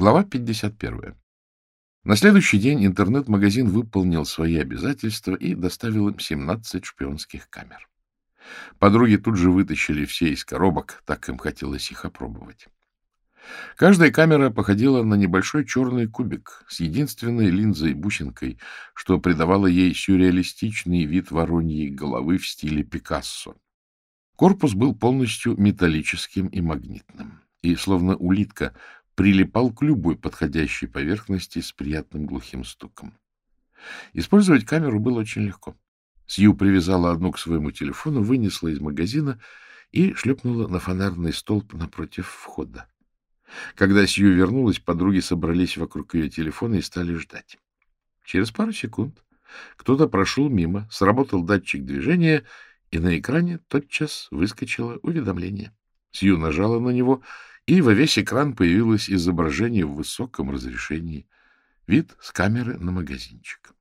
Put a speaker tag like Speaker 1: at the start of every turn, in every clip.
Speaker 1: Глава 51. На следующий день интернет-магазин выполнил свои обязательства и доставил им 17 шпионских камер. Подруги тут же вытащили все из коробок, так им хотелось их опробовать. Каждая камера походила на небольшой черный кубик с единственной линзой-бусинкой, что придавало ей сюрреалистичный вид вороньей головы в стиле Пикассо. Корпус был полностью металлическим и магнитным, и, словно улитка, прилипал к любой подходящей поверхности с приятным глухим стуком. Использовать камеру было очень легко. Сью привязала одну к своему телефону, вынесла из магазина и шлепнула на фонарный столб напротив входа. Когда Сью вернулась, подруги собрались вокруг ее телефона и стали ждать. Через пару секунд кто-то прошел мимо, сработал датчик движения, и на экране тотчас выскочило уведомление. Сью нажала на него, и во весь экран появилось изображение в высоком разрешении. Вид с камеры на магазинчик.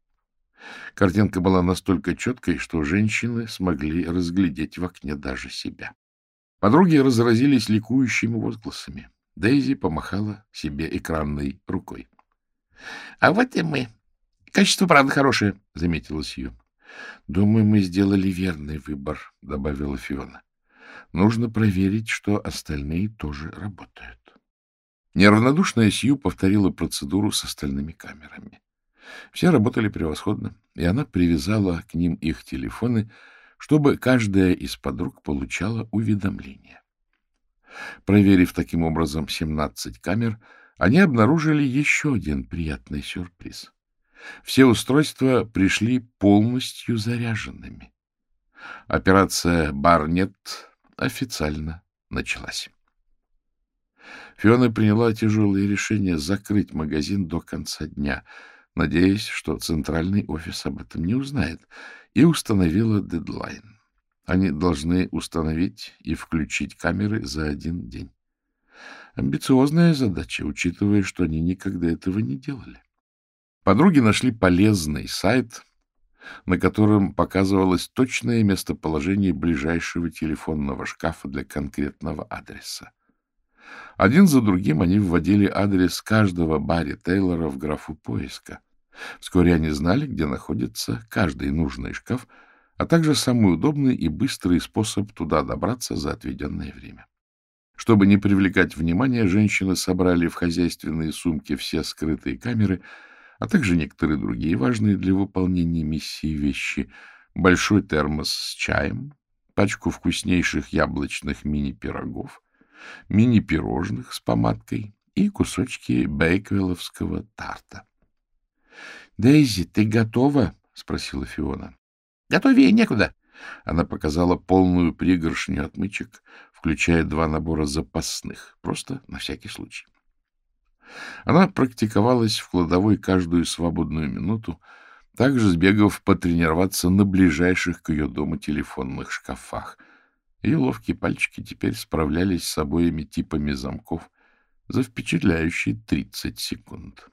Speaker 1: Картинка была настолько четкой, что женщины смогли разглядеть в окне даже себя. Подруги разразились ликующими возгласами. Дейзи помахала себе экранной рукой. — А вот и мы. Качество, правда, хорошее, — заметила Сью. — Думаю, мы сделали верный выбор, — добавила Фиона. — Нужно проверить, что остальные тоже работают. Неравнодушная Сью повторила процедуру с остальными камерами. Все работали превосходно, и она привязала к ним их телефоны, чтобы каждая из подруг получала уведомление. Проверив таким образом 17 камер, они обнаружили еще один приятный сюрприз. Все устройства пришли полностью заряженными. Операция «Барнет» официально началась. Фиона приняла тяжелое решение закрыть магазин до конца дня, надеясь, что центральный офис об этом не узнает, и установила дедлайн. Они должны установить и включить камеры за один день. Амбициозная задача, учитывая, что они никогда этого не делали. Подруги нашли полезный сайт, на котором показывалось точное местоположение ближайшего телефонного шкафа для конкретного адреса. Один за другим они вводили адрес каждого Барри Тейлора в графу поиска. Вскоре они знали, где находится каждый нужный шкаф — а также самый удобный и быстрый способ туда добраться за отведенное время. Чтобы не привлекать внимания, женщины собрали в хозяйственные сумки все скрытые камеры, а также некоторые другие важные для выполнения миссии вещи. Большой термос с чаем, пачку вкуснейших яблочных мини-пирогов, мини-пирожных с помадкой и кусочки бейквелловского тарта. — Дейзи, ты готова? — спросила Фиона. Готовее некуда. Она показала полную пригоршню отмычек, включая два набора запасных, просто на всякий случай. Она практиковалась в кладовой каждую свободную минуту, также сбегав потренироваться на ближайших к ее дому телефонных шкафах. Ее ловкие пальчики теперь справлялись с обоими типами замков за впечатляющие 30 секунд.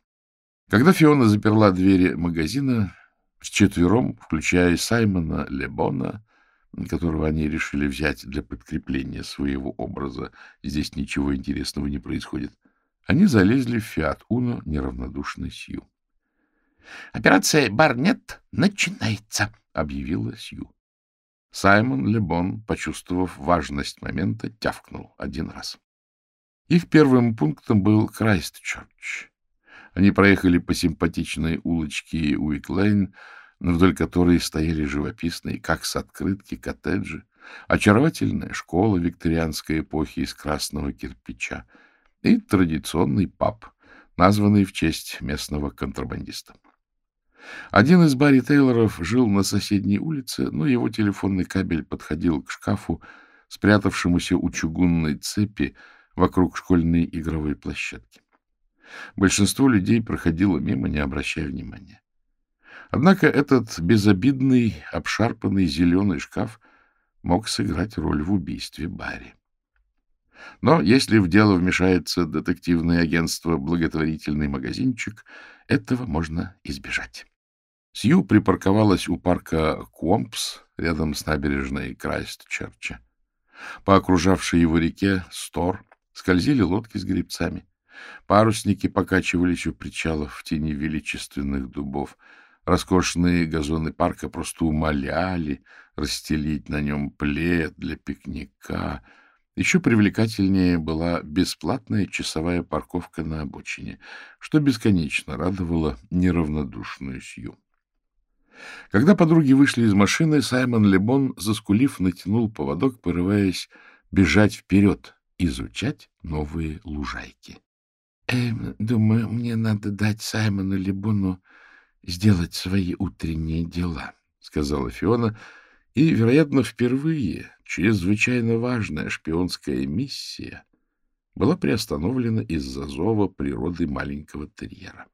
Speaker 1: Когда Фиона заперла двери магазина, Вчетвером, включая Саймона Лебона, которого они решили взять для подкрепления своего образа, здесь ничего интересного не происходит, они залезли в Фиат Уно неравнодушной Сью. — Операция «Барнет» начинается, — объявила Сью. Саймон Лебон, почувствовав важность момента, тявкнул один раз. Их первым пунктом был Крайстчерч. Они проехали по симпатичной улочке Уиклейн, вдоль которой стояли живописные, как с открытки, коттеджи, очаровательная школа викторианской эпохи из красного кирпича и традиционный паб, названный в честь местного контрабандиста. Один из Барри Тейлоров жил на соседней улице, но его телефонный кабель подходил к шкафу, спрятавшемуся у чугунной цепи вокруг школьной игровой площадки. Большинство людей проходило мимо, не обращая внимания. Однако этот безобидный, обшарпанный зеленый шкаф мог сыграть роль в убийстве Барри. Но если в дело вмешается детективное агентство «Благотворительный магазинчик», этого можно избежать. Сью припарковалась у парка Куомпс рядом с набережной Крайстчерча. По окружавшей его реке Стор скользили лодки с грибцами. Парусники покачивались у причалов в тени величественных дубов. Роскошные газоны парка просто умоляли расстелить на нем плед для пикника. Еще привлекательнее была бесплатная часовая парковка на обочине, что бесконечно радовало неравнодушную Сью. Когда подруги вышли из машины, Саймон Лебон, заскулив, натянул поводок, порываясь бежать вперед, изучать новые лужайки. — Эм, думаю, мне надо дать Саймону Лебону сделать свои утренние дела, — сказала Фиона, и, вероятно, впервые чрезвычайно важная шпионская миссия была приостановлена из-за зова природы маленького терьера.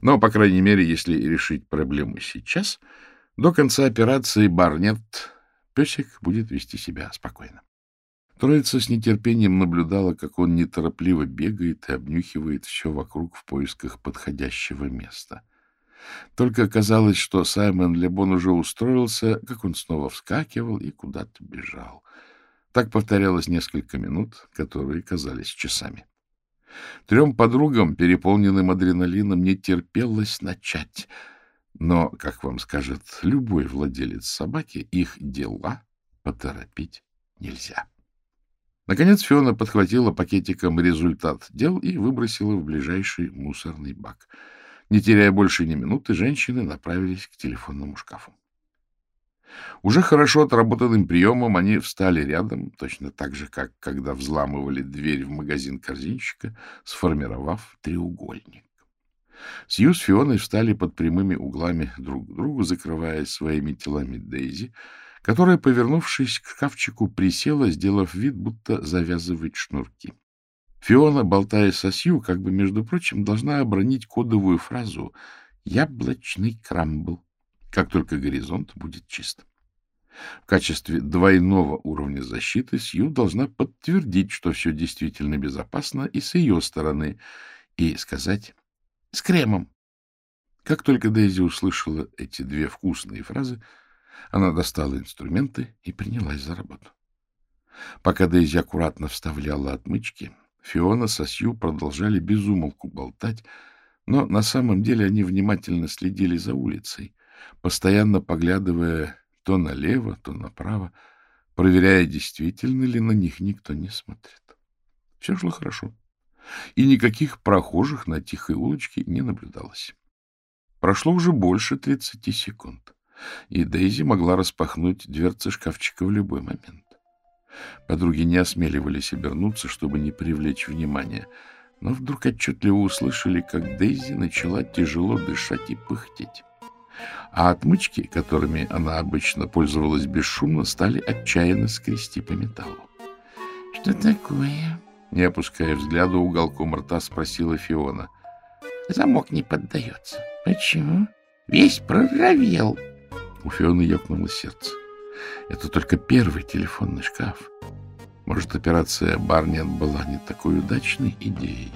Speaker 1: Но, по крайней мере, если решить проблему сейчас, до конца операции Барнетт песик будет вести себя спокойно. Троица с нетерпением наблюдала, как он неторопливо бегает и обнюхивает все вокруг в поисках подходящего места. Только казалось, что Саймон Лебон уже устроился, как он снова вскакивал и куда-то бежал. Так повторялось несколько минут, которые казались часами. Трем подругам, переполненным адреналином, не терпелось начать. Но, как вам скажет любой владелец собаки, их дела поторопить нельзя. Наконец Фиона подхватила пакетиком результат дел и выбросила в ближайший мусорный бак. Не теряя больше ни минуты, женщины направились к телефонному шкафу. Уже хорошо отработанным приемом они встали рядом, точно так же, как когда взламывали дверь в магазин корзинщика, сформировав треугольник. Сью с Фионой встали под прямыми углами друг к другу, закрывая своими телами Дейзи, которая, повернувшись к шкафчику, присела, сделав вид, будто завязывает шнурки. Фиона, болтая со Сью, как бы, между прочим, должна обронить кодовую фразу «яблочный крамбл», как только горизонт будет чист. В качестве двойного уровня защиты Сью должна подтвердить, что все действительно безопасно и с ее стороны, и сказать «с кремом». Как только Дейзи услышала эти две вкусные фразы, она достала инструменты и принялась за работу. Пока Дейзи аккуратно вставляла отмычки, Фиона со Сью продолжали безумолку болтать, но на самом деле они внимательно следили за улицей, постоянно поглядывая то налево, то направо, проверяя, действительно ли на них никто не смотрит. Все шло хорошо, и никаких прохожих на тихой улочке не наблюдалось. Прошло уже больше тридцати секунд, и Дейзи могла распахнуть дверцы шкафчика в любой момент. Подруги не осмеливались обернуться, чтобы не привлечь внимания, но вдруг отчетливо услышали, как Дейзи начала тяжело дышать и пыхтеть а отмычки, которыми она обычно пользовалась бесшумно, стали отчаянно скрести по металлу. — Что такое? — не опуская взгляда, уголком рта спросила Фиона. — Замок не поддается. — Почему? Весь проржавел. У Фионы ёкнуло сердце. Это только первый телефонный шкаф. Может, операция Барнет была не такой удачной идеей?